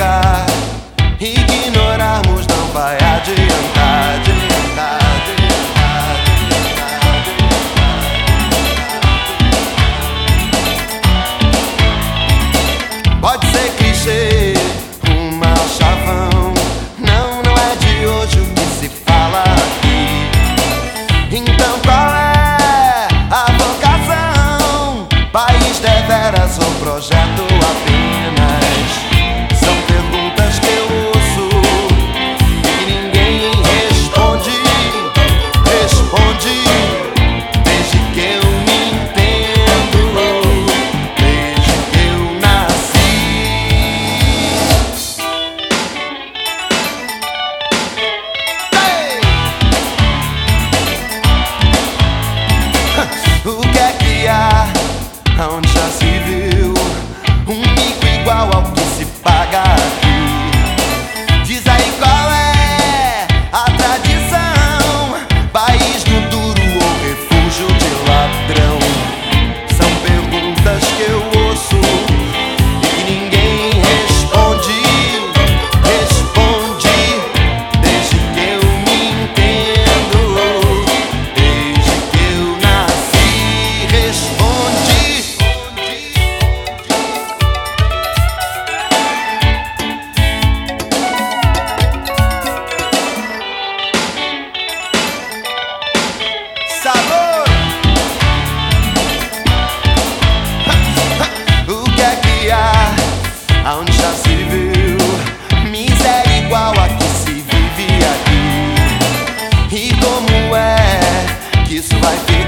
negar. Ignorarmos não vai adiantar. Pode ser clichê, uma chavão. Não, não é de hoje o que se fala aqui. Então qual é a vocação? País deveras um projeto apenas. aonde já se viu miséria igual a que se vive aqui? E como é que isso vai ficar?